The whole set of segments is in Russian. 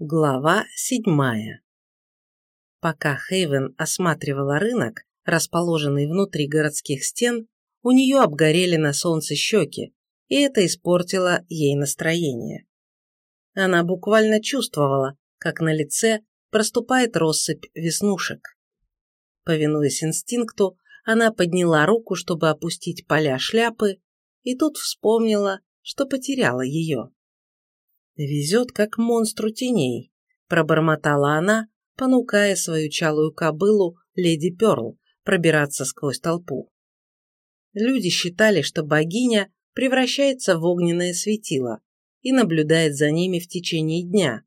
Глава седьмая Пока Хейвен осматривала рынок, расположенный внутри городских стен, у нее обгорели на солнце щеки, и это испортило ей настроение. Она буквально чувствовала, как на лице проступает россыпь веснушек. Повинуясь инстинкту, она подняла руку, чтобы опустить поля шляпы, и тут вспомнила, что потеряла ее. «Везет, как монстру теней», – пробормотала она, понукая свою чалую кобылу, леди Перл, пробираться сквозь толпу. Люди считали, что богиня превращается в огненное светило и наблюдает за ними в течение дня.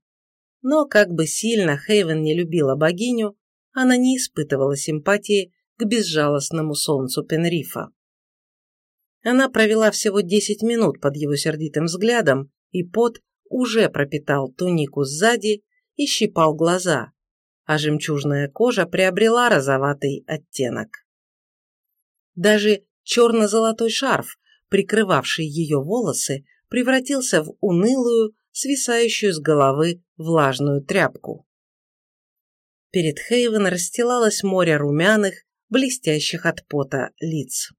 Но как бы сильно Хейвен не любила богиню, она не испытывала симпатии к безжалостному солнцу Пенрифа. Она провела всего десять минут под его сердитым взглядом, и пот уже пропитал тунику сзади и щипал глаза, а жемчужная кожа приобрела розоватый оттенок. Даже черно-золотой шарф, прикрывавший ее волосы, превратился в унылую, свисающую с головы влажную тряпку. Перед Хейвен расстилалось море румяных, блестящих от пота лиц.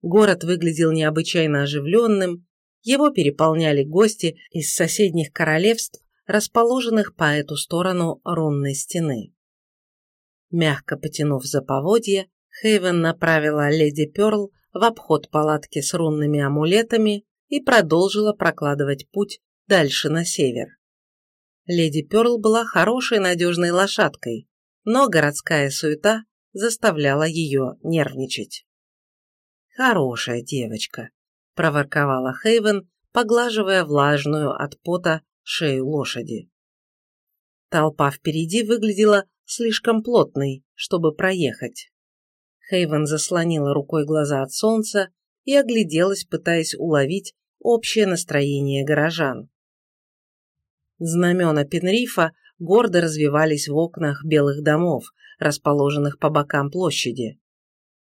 Город выглядел необычайно оживленным, его переполняли гости из соседних королевств, расположенных по эту сторону рунной стены. Мягко потянув за поводья, Хейвен направила леди Перл в обход палатки с рунными амулетами и продолжила прокладывать путь дальше на север. Леди Перл была хорошей надежной лошадкой, но городская суета заставляла ее нервничать. Хорошая девочка, – проворковала Хейвен, поглаживая влажную от пота шею лошади. Толпа впереди выглядела слишком плотной, чтобы проехать. Хейвен заслонила рукой глаза от солнца и огляделась, пытаясь уловить общее настроение горожан. Знамена Пенрифа гордо развивались в окнах белых домов, расположенных по бокам площади.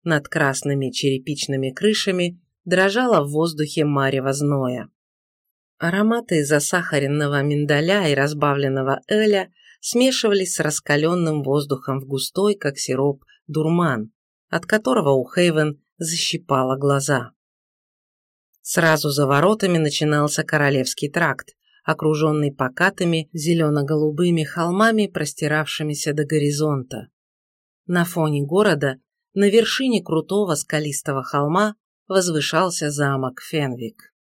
Над красными черепичными крышами дрожала в воздухе марево зноя. Ароматы засахаренного миндаля и разбавленного эля смешивались с раскаленным воздухом в густой, как сироп, дурман, от которого у Хейвен защипало глаза. Сразу за воротами начинался Королевский тракт, окруженный покатыми зелено-голубыми холмами, простиравшимися до горизонта. На фоне города, на вершине крутого скалистого холма, возвышался замок Фенвик.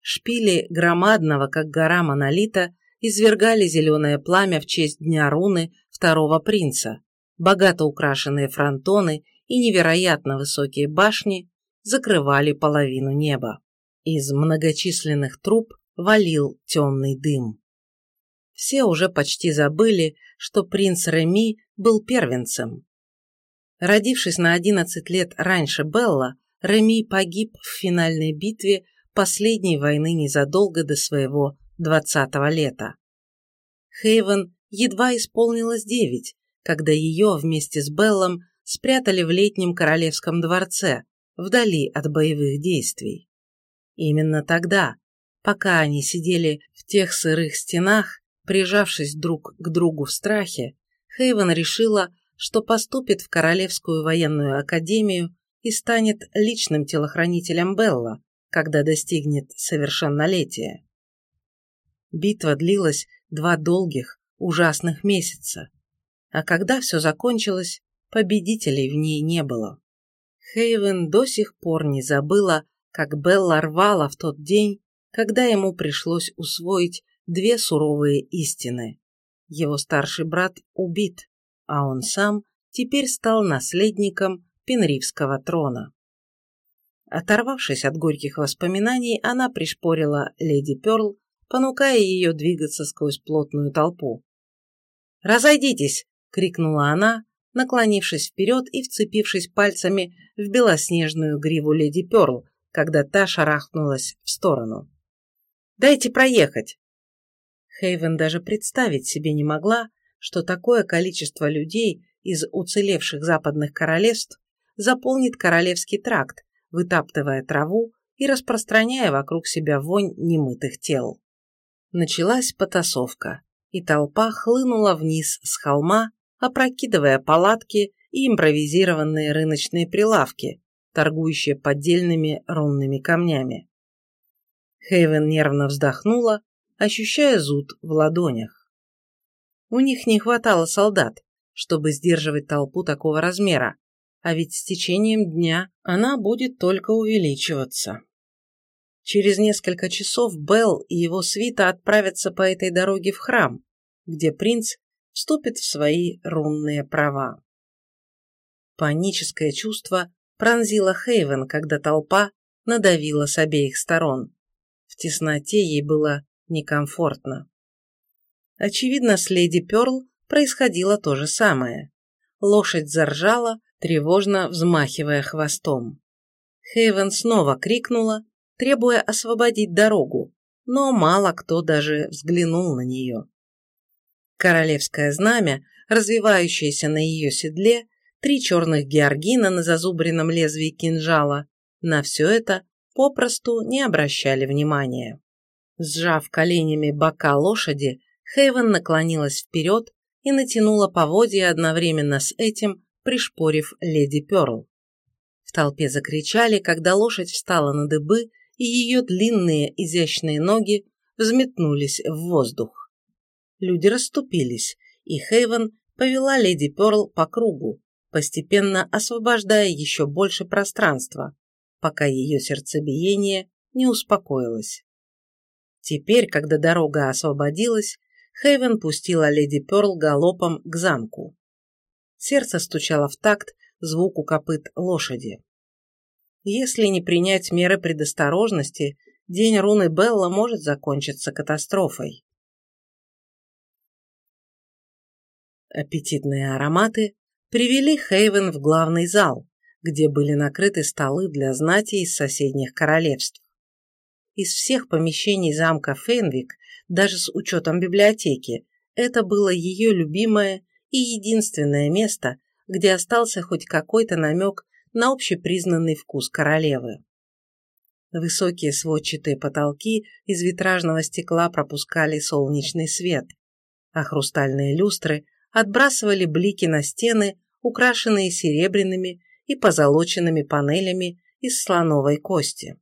Шпили громадного, как гора монолита, извергали зеленое пламя в честь Дня Руны второго принца, богато украшенные фронтоны и невероятно высокие башни закрывали половину неба. Из многочисленных труб валил темный дым. Все уже почти забыли, что принц Реми был первенцем. Родившись на 11 лет раньше Белла, Реми погиб в финальной битве последней войны незадолго до своего двадцатого лета. Хейвен едва исполнилось девять, когда ее вместе с Беллом спрятали в летнем королевском дворце, вдали от боевых действий. Именно тогда, пока они сидели в тех сырых стенах, прижавшись друг к другу в страхе, Хейвен решила, что поступит в Королевскую военную академию и станет личным телохранителем Белла, когда достигнет совершеннолетия. Битва длилась два долгих, ужасных месяца, а когда все закончилось, победителей в ней не было. Хейвен до сих пор не забыла, как Белла рвала в тот день, когда ему пришлось усвоить две суровые истины. Его старший брат убит, а он сам теперь стал наследником Пенривского трона. Оторвавшись от горьких воспоминаний, она пришпорила леди Перл, понукая ее двигаться сквозь плотную толпу. «Разойдитесь!» — крикнула она, наклонившись вперед и вцепившись пальцами в белоснежную гриву леди Перл, когда та шарахнулась в сторону. «Дайте проехать!» Хейвен даже представить себе не могла, что такое количество людей из уцелевших западных королевств заполнит королевский тракт, вытаптывая траву и распространяя вокруг себя вонь немытых тел. Началась потасовка, и толпа хлынула вниз с холма, опрокидывая палатки и импровизированные рыночные прилавки, торгующие поддельными рунными камнями. Хейвен нервно вздохнула, ощущая зуд в ладонях. У них не хватало солдат, чтобы сдерживать толпу такого размера, а ведь с течением дня она будет только увеличиваться. Через несколько часов Белл и его свита отправятся по этой дороге в храм, где принц вступит в свои рунные права. Паническое чувство пронзило Хейвен, когда толпа надавила с обеих сторон. В тесноте ей было некомфортно. Очевидно, с леди Перл происходило то же самое. Лошадь заржала, тревожно взмахивая хвостом. Хейвен снова крикнула, требуя освободить дорогу, но мало кто даже взглянул на нее. Королевское знамя, развивающееся на ее седле, три черных георгина на зазубренном лезвии кинжала, на все это попросту не обращали внимания. Сжав коленями бока лошади, Хейвен наклонилась вперед и натянула поводья одновременно с этим, пришпорив леди Перл. В толпе закричали, когда лошадь встала на дыбы и ее длинные изящные ноги взметнулись в воздух. Люди расступились, и Хейвен повела леди Перл по кругу, постепенно освобождая еще больше пространства, пока ее сердцебиение не успокоилось. Теперь, когда дорога освободилась, Хейвен пустила леди Перл галопом к замку. Сердце стучало в такт звуку копыт лошади. Если не принять меры предосторожности, день руны Белла может закончиться катастрофой. Аппетитные ароматы привели Хейвен в главный зал, где были накрыты столы для знати из соседних королевств. Из всех помещений замка Фенвик, даже с учетом библиотеки, это было ее любимое и единственное место, где остался хоть какой-то намек на общепризнанный вкус королевы. Высокие сводчатые потолки из витражного стекла пропускали солнечный свет, а хрустальные люстры отбрасывали блики на стены, украшенные серебряными и позолоченными панелями из слоновой кости.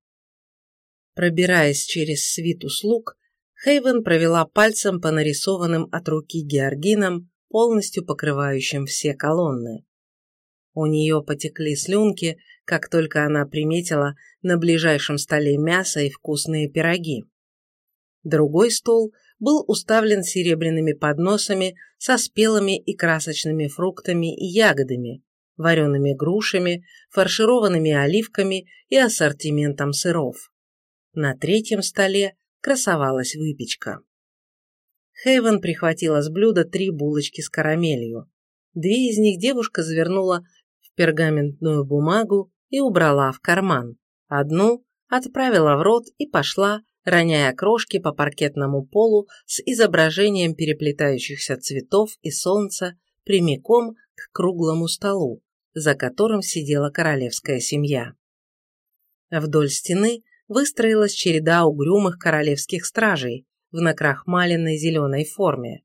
Пробираясь через свиту слуг, Хейвен провела пальцем по нарисованным от руки георгинам, полностью покрывающим все колонны. У нее потекли слюнки, как только она приметила на ближайшем столе мясо и вкусные пироги. Другой стол был уставлен серебряными подносами со спелыми и красочными фруктами и ягодами, вареными грушами, фаршированными оливками и ассортиментом сыров. На третьем столе красовалась выпечка. Хейвен прихватила с блюда три булочки с карамелью. Две из них девушка завернула пергаментную бумагу и убрала в карман. Одну отправила в рот и пошла, роняя крошки по паркетному полу с изображением переплетающихся цветов и солнца прямиком к круглому столу, за которым сидела королевская семья. Вдоль стены выстроилась череда угрюмых королевских стражей в накрахмаленной зеленой форме.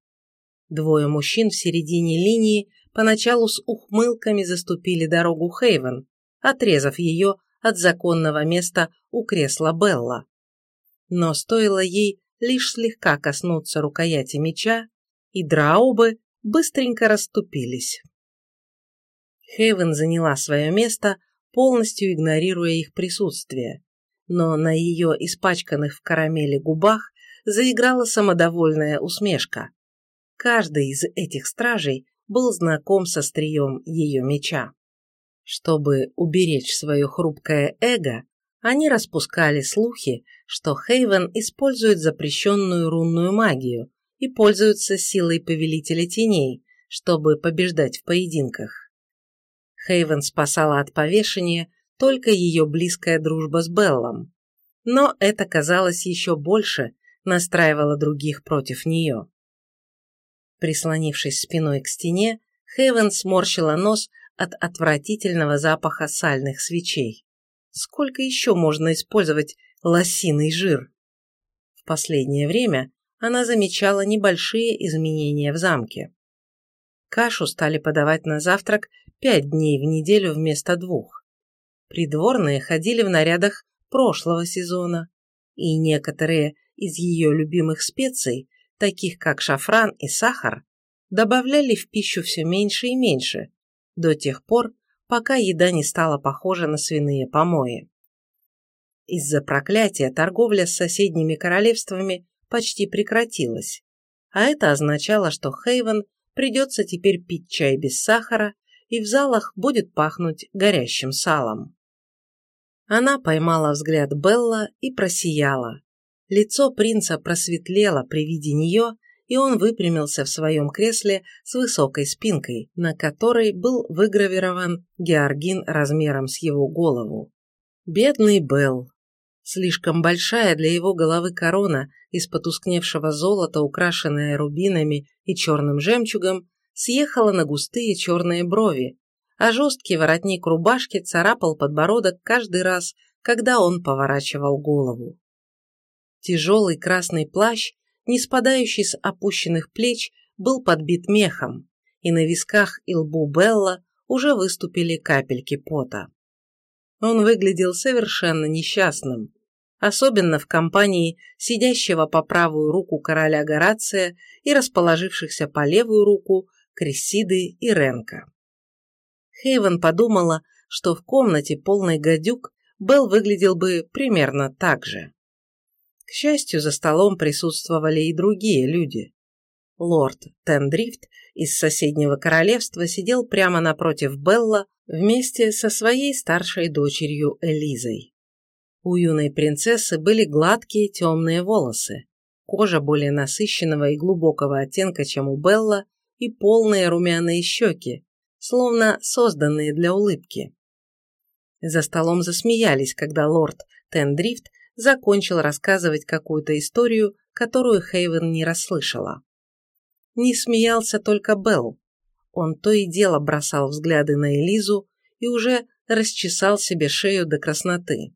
Двое мужчин в середине линии поначалу с ухмылками заступили дорогу Хейвен, отрезав ее от законного места у кресла Белла. Но стоило ей лишь слегка коснуться рукояти меча, и драубы быстренько расступились. Хейвен заняла свое место, полностью игнорируя их присутствие, но на ее испачканных в карамели губах заиграла самодовольная усмешка. Каждый из этих стражей был знаком с острием ее меча. Чтобы уберечь свое хрупкое эго, они распускали слухи, что Хейвен использует запрещенную рунную магию и пользуется силой повелителя теней, чтобы побеждать в поединках. Хейвен спасала от повешения только ее близкая дружба с Беллом. Но это, казалось, еще больше настраивало других против нее. Прислонившись спиной к стене, Хейвен сморщила нос от отвратительного запаха сальных свечей. Сколько еще можно использовать лосиный жир? В последнее время она замечала небольшие изменения в замке. Кашу стали подавать на завтрак пять дней в неделю вместо двух. Придворные ходили в нарядах прошлого сезона, и некоторые из ее любимых специй, таких как шафран и сахар, добавляли в пищу все меньше и меньше, до тех пор, пока еда не стала похожа на свиные помои. Из-за проклятия торговля с соседними королевствами почти прекратилась, а это означало, что Хейвен придется теперь пить чай без сахара и в залах будет пахнуть горящим салом. Она поймала взгляд Белла и просияла. Лицо принца просветлело при виде нее, и он выпрямился в своем кресле с высокой спинкой, на которой был выгравирован георгин размером с его голову. Бедный Белл. Слишком большая для его головы корона из потускневшего золота, украшенная рубинами и черным жемчугом, съехала на густые черные брови, а жесткий воротник рубашки царапал подбородок каждый раз, когда он поворачивал голову. Тяжелый красный плащ, не спадающий с опущенных плеч, был подбит мехом, и на висках и лбу Белла уже выступили капельки пота. Он выглядел совершенно несчастным, особенно в компании сидящего по правую руку короля Горация и расположившихся по левую руку Крессиды и Ренка. Хейвен подумала, что в комнате полной гадюк Белл выглядел бы примерно так же. К счастью, за столом присутствовали и другие люди. Лорд Тендрифт из соседнего королевства сидел прямо напротив Белла вместе со своей старшей дочерью Элизой. У юной принцессы были гладкие темные волосы, кожа более насыщенного и глубокого оттенка, чем у Белла, и полные румяные щеки, словно созданные для улыбки. За столом засмеялись, когда лорд Тендрифт закончил рассказывать какую-то историю, которую Хейвен не расслышала. Не смеялся только Белл. Он то и дело бросал взгляды на Элизу и уже расчесал себе шею до красноты.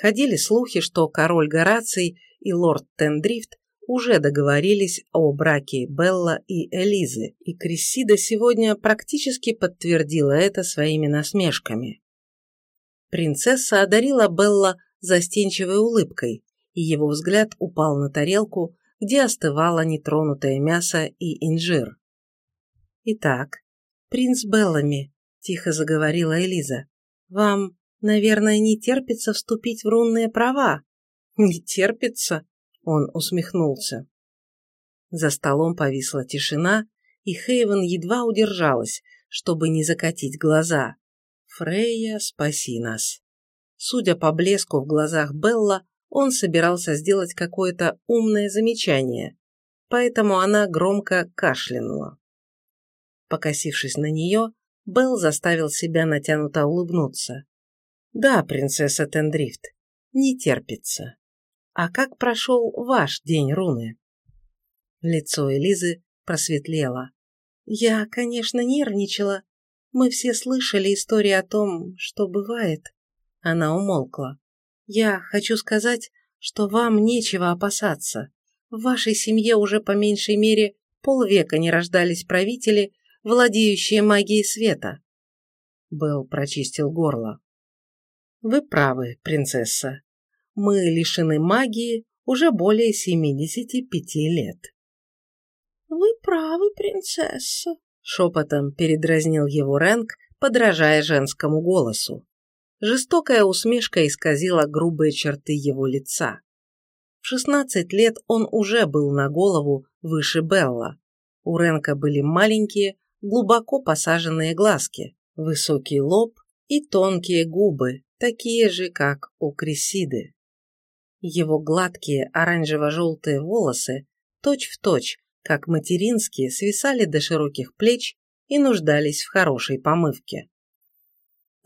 Ходили слухи, что король Гораций и лорд Тендрифт уже договорились о браке Белла и Элизы, и Крессида сегодня практически подтвердила это своими насмешками. Принцесса одарила Белла застенчивой улыбкой, и его взгляд упал на тарелку, где остывало нетронутое мясо и инжир. «Итак, принц Беллами», – тихо заговорила Элиза, – «вам, наверное, не терпится вступить в рунные права?» «Не терпится?» Он усмехнулся. За столом повисла тишина, и Хейвен едва удержалась, чтобы не закатить глаза. «Фрейя, спаси нас!» Судя по блеску в глазах Белла, он собирался сделать какое-то умное замечание, поэтому она громко кашлянула. Покосившись на нее, Белл заставил себя натянуто улыбнуться. «Да, принцесса Тендрифт, не терпится». «А как прошел ваш день руны?» Лицо Элизы просветлело. «Я, конечно, нервничала. Мы все слышали истории о том, что бывает». Она умолкла. «Я хочу сказать, что вам нечего опасаться. В вашей семье уже по меньшей мере полвека не рождались правители, владеющие магией света». Белл прочистил горло. «Вы правы, принцесса мы лишены магии уже более 75 лет. «Вы правы, принцесса», — шепотом передразнил его Рэнк, подражая женскому голосу. Жестокая усмешка исказила грубые черты его лица. В 16 лет он уже был на голову выше Белла. У Ренка были маленькие, глубоко посаженные глазки, высокий лоб и тонкие губы, такие же, как у Крисиды. Его гладкие оранжево-желтые волосы, точь-в-точь, точь, как материнские, свисали до широких плеч и нуждались в хорошей помывке.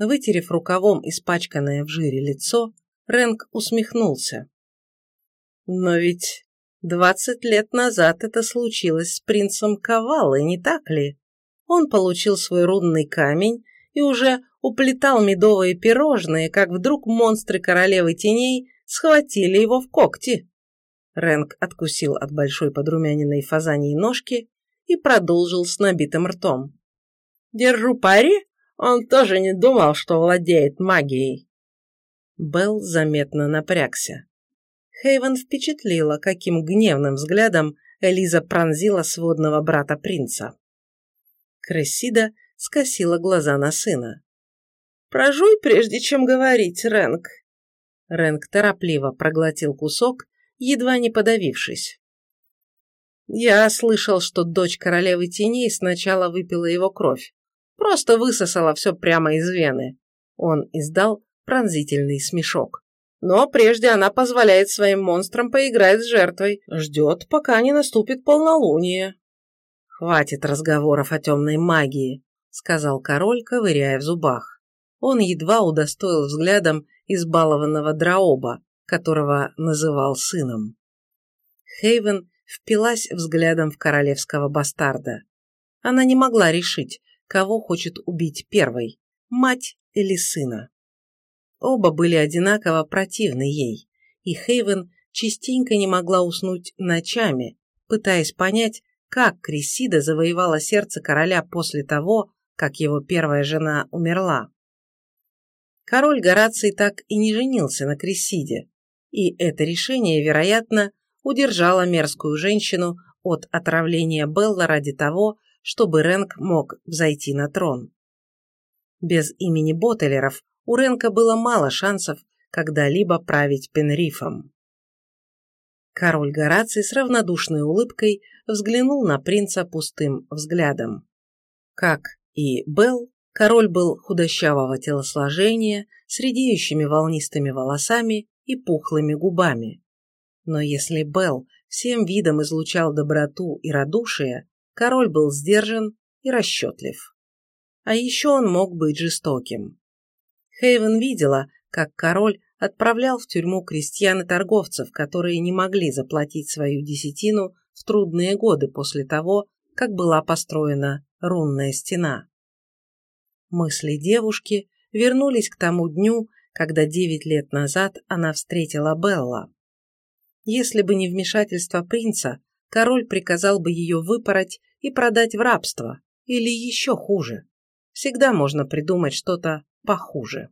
Вытерев рукавом испачканное в жире лицо, Рэнк усмехнулся. «Но ведь двадцать лет назад это случилось с принцем Ковалой, не так ли? Он получил свой рудный камень и уже уплетал медовые пирожные, как вдруг монстры королевы теней схватили его в когти. Рэнк откусил от большой подрумяненной фазаньей ножки и продолжил с набитым ртом. «Держу пари, он тоже не думал, что владеет магией». Белл заметно напрягся. Хейвен впечатлила, каким гневным взглядом Элиза пронзила сводного брата принца. Крессида скосила глаза на сына. «Прожуй, прежде чем говорить, Рэнк». Рэнк торопливо проглотил кусок, едва не подавившись. Я слышал, что дочь королевы теней сначала выпила его кровь. Просто высосала все прямо из вены. Он издал пронзительный смешок. Но прежде она позволяет своим монстрам поиграть с жертвой, ждет, пока не наступит полнолуние. «Хватит разговоров о темной магии», — сказал король, ковыряя в зубах. Он едва удостоил взглядом избалованного драоба, которого называл сыном. Хейвен впилась взглядом в королевского бастарда. Она не могла решить, кого хочет убить первой, мать или сына. Оба были одинаково противны ей, и Хейвен частенько не могла уснуть ночами, пытаясь понять, как Крисида завоевала сердце короля после того, как его первая жена умерла. Король Гораций так и не женился на Крисиде, и это решение, вероятно, удержало мерзкую женщину от отравления Белла ради того, чтобы Рэнк мог взойти на трон. Без имени Боттелеров у Ренка было мало шансов когда-либо править Пенрифом. Король Гораций с равнодушной улыбкой взглянул на принца пустым взглядом. Как и Белл, король был худощавого телосложения, с редеющими волнистыми волосами и пухлыми губами. Но если Белл всем видом излучал доброту и радушие, король был сдержан и расчетлив. А еще он мог быть жестоким. Хейвен видела, как король отправлял в тюрьму крестьян и торговцев, которые не могли заплатить свою десятину в трудные годы после того, как была построена рунная стена. Мысли девушки вернулись к тому дню, когда девять лет назад она встретила Белла. Если бы не вмешательство принца, король приказал бы ее выпороть и продать в рабство, или еще хуже. Всегда можно придумать что-то похуже.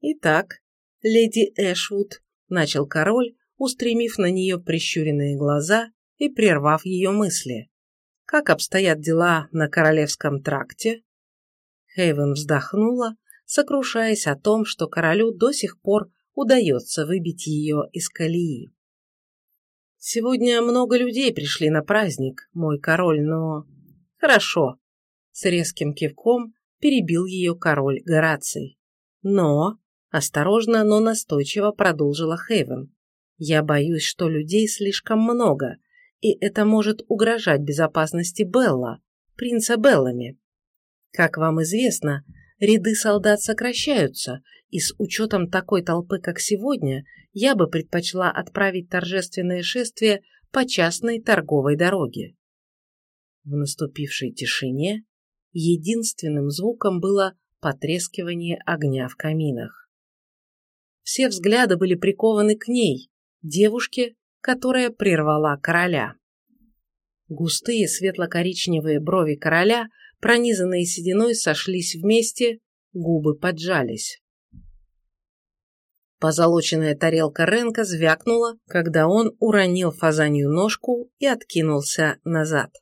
Итак, леди Эшвуд, начал король, устремив на нее прищуренные глаза и прервав ее мысли. Как обстоят дела на Королевском тракте? Хейвен вздохнула, сокрушаясь о том, что королю до сих пор удается выбить ее из колеи. «Сегодня много людей пришли на праздник, мой король, но...» «Хорошо», — с резким кивком перебил ее король Гораций. «Но...» — осторожно, но настойчиво продолжила Хейвен. «Я боюсь, что людей слишком много, и это может угрожать безопасности Белла, принца Беллами. Как вам известно, ряды солдат сокращаются, и с учетом такой толпы, как сегодня, я бы предпочла отправить торжественное шествие по частной торговой дороге. В наступившей тишине единственным звуком было потрескивание огня в каминах. Все взгляды были прикованы к ней, девушке, которая прервала короля. Густые светло-коричневые брови короля, пронизанные сединой, сошлись вместе, губы поджались. Позолоченная тарелка Ренка звякнула, когда он уронил фазанью ножку и откинулся назад.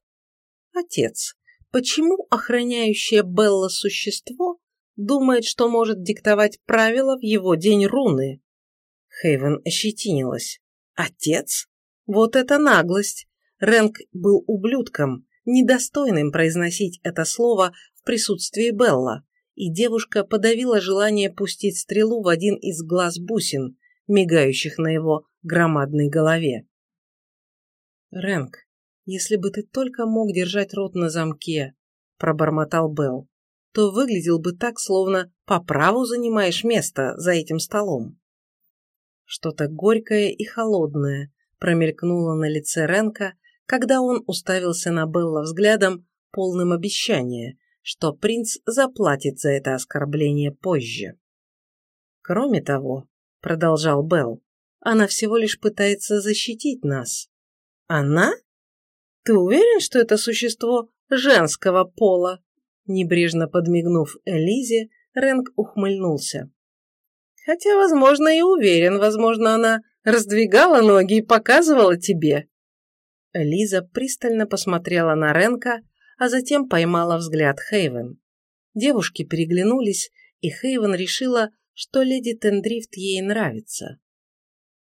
Отец, почему охраняющее Белла существо думает, что может диктовать правила в его день руны? Хейвен ощетинилась. Отец? Вот это наглость! Рэнк был ублюдком, недостойным произносить это слово в присутствии Белла, и девушка подавила желание пустить стрелу в один из глаз бусин, мигающих на его громадной голове. «Рэнк, если бы ты только мог держать рот на замке», – пробормотал Белл, – «то выглядел бы так, словно по праву занимаешь место за этим столом». Что-то горькое и холодное промелькнуло на лице Ренка, когда он уставился на Белла взглядом, полным обещания, что принц заплатит за это оскорбление позже. Кроме того, продолжал Белл, Она всего лишь пытается защитить нас. Она? Ты уверен, что это существо женского пола? Небрежно подмигнув Элизе, Рэнк ухмыльнулся. Хотя, возможно, и уверен, возможно, она раздвигала ноги и показывала тебе. Лиза пристально посмотрела на Ренка, а затем поймала взгляд Хейвен. Девушки переглянулись, и Хейвен решила, что леди Тендрифт ей нравится.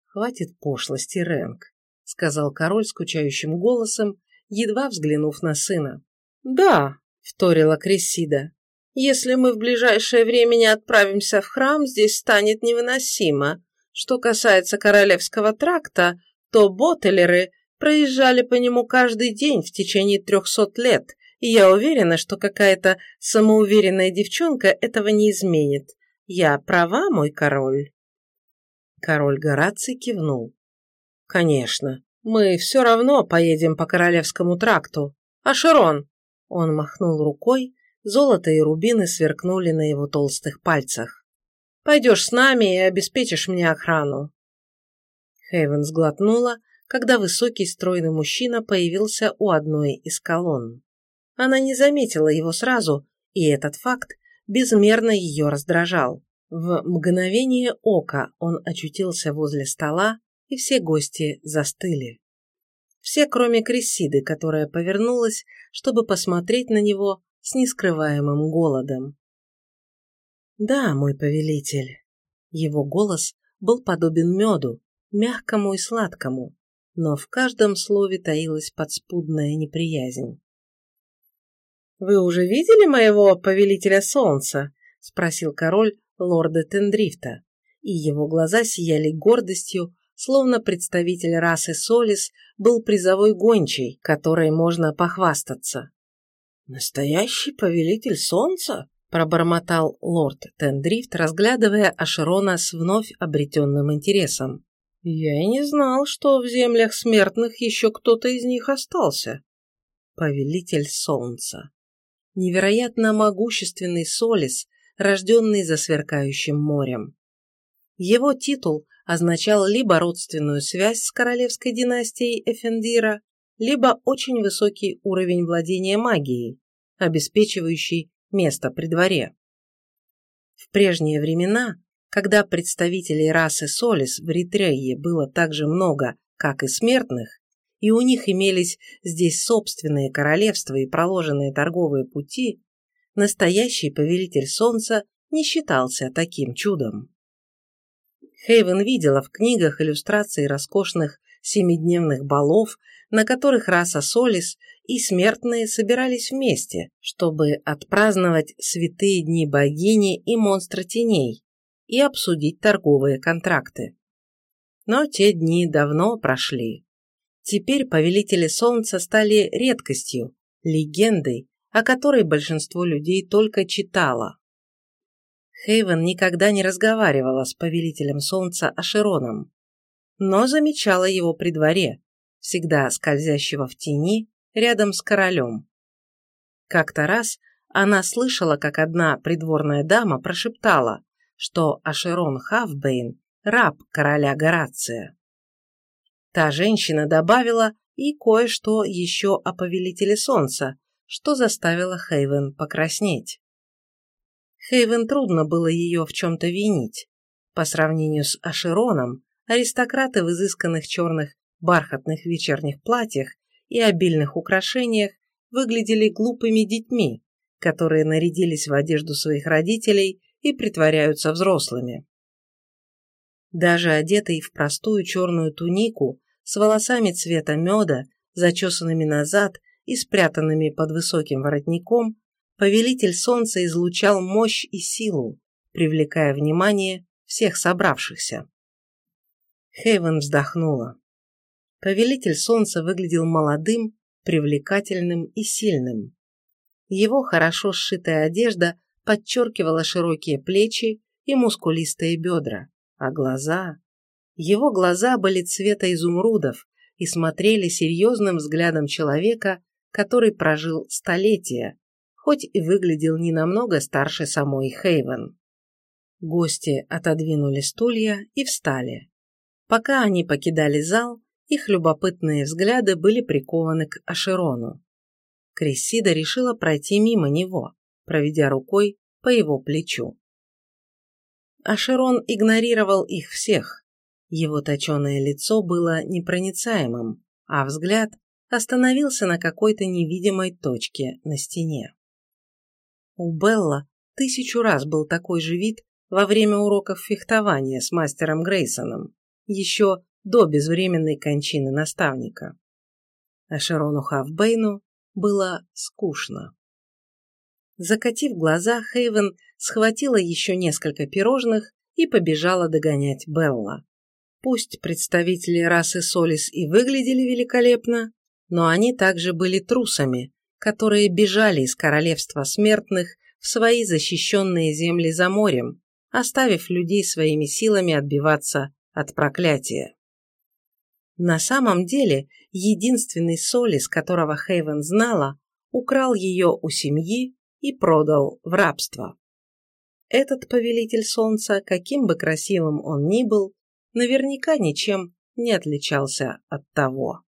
«Хватит пошлости, Рэнк», — сказал король скучающим голосом, едва взглянув на сына. «Да», — вторила Крессида, — «если мы в ближайшее время не отправимся в храм, здесь станет невыносимо. Что касается Королевского тракта, то боттелеры проезжали по нему каждый день в течение трехсот лет, и я уверена, что какая-то самоуверенная девчонка этого не изменит. Я права, мой король?» Король Гораций кивнул. «Конечно, мы все равно поедем по Королевскому тракту. А Широн?» Он махнул рукой, золото и рубины сверкнули на его толстых пальцах. «Пойдешь с нами и обеспечишь мне охрану». Хейвен сглотнула, когда высокий стройный мужчина появился у одной из колонн. Она не заметила его сразу, и этот факт безмерно ее раздражал. В мгновение ока он очутился возле стола, и все гости застыли. Все, кроме Крессиды, которая повернулась, чтобы посмотреть на него с нескрываемым голодом. «Да, мой повелитель». Его голос был подобен меду, мягкому и сладкому, но в каждом слове таилась подспудная неприязнь. «Вы уже видели моего повелителя солнца?» – спросил король, лорда Тендрифта, и его глаза сияли гордостью, словно представитель расы Солис был призовой гончей, которой можно похвастаться. «Настоящий повелитель солнца?» – пробормотал лорд Тендрифт, разглядывая Ашерона с вновь обретенным интересом. «Я и не знал, что в землях смертных еще кто-то из них остался. Повелитель солнца. Невероятно могущественный Солис, рожденный за сверкающим морем. Его титул означал либо родственную связь с королевской династией Эфендира, либо очень высокий уровень владения магией, обеспечивающий место при дворе. В прежние времена, когда представителей расы Солис в Ритрее было так же много, как и смертных, и у них имелись здесь собственные королевства и проложенные торговые пути, настоящий повелитель солнца не считался таким чудом. Хейвен видела в книгах иллюстрации роскошных семидневных балов, на которых раса Солис и смертные собирались вместе, чтобы отпраздновать святые дни богини и монстра теней и обсудить торговые контракты. Но те дни давно прошли. Теперь повелители солнца стали редкостью, легендой, о которой большинство людей только читало. Хейвен никогда не разговаривала с повелителем солнца Ашероном, но замечала его при дворе, всегда скользящего в тени рядом с королем. Как-то раз она слышала, как одна придворная дама прошептала, что Ашерон Хавбейн – раб короля Горация. Та женщина добавила и кое-что еще о повелителе солнца, что заставило Хейвен покраснеть. Хейвен трудно было ее в чем-то винить. По сравнению с Ашироном, аристократы в изысканных черных бархатных вечерних платьях и обильных украшениях выглядели глупыми детьми, которые нарядились в одежду своих родителей и притворяются взрослыми. Даже одетый в простую черную тунику с волосами цвета меда, зачесанными назад и спрятанными под высоким воротником, повелитель солнца излучал мощь и силу, привлекая внимание всех собравшихся. Хейвен вздохнула. Повелитель солнца выглядел молодым, привлекательным и сильным. Его хорошо сшитая одежда подчеркивала широкие плечи и мускулистые бедра, а глаза... Его глаза были цвета изумрудов и смотрели серьезным взглядом человека, который прожил столетия, хоть и выглядел не намного старше самой Хейвен. Гости отодвинули стулья и встали. Пока они покидали зал, их любопытные взгляды были прикованы к Ашерону. Крессида решила пройти мимо него, проведя рукой по его плечу. Ашерон игнорировал их всех. Его точеное лицо было непроницаемым, а взгляд остановился на какой-то невидимой точке на стене. У Белла тысячу раз был такой же вид во время уроков фехтования с мастером Грейсоном, еще до безвременной кончины наставника. А Шарону Хавбейну было скучно. Закатив глаза, Хейвен схватила еще несколько пирожных и побежала догонять Белла. Пусть представители расы Солис и выглядели великолепно, но они также были трусами, которые бежали из королевства смертных в свои защищенные земли за морем, оставив людей своими силами отбиваться от проклятия. На самом деле, единственный Солис, которого Хейвен знала, украл ее у семьи и продал в рабство. Этот повелитель солнца, каким бы красивым он ни был, наверняка ничем не отличался от того.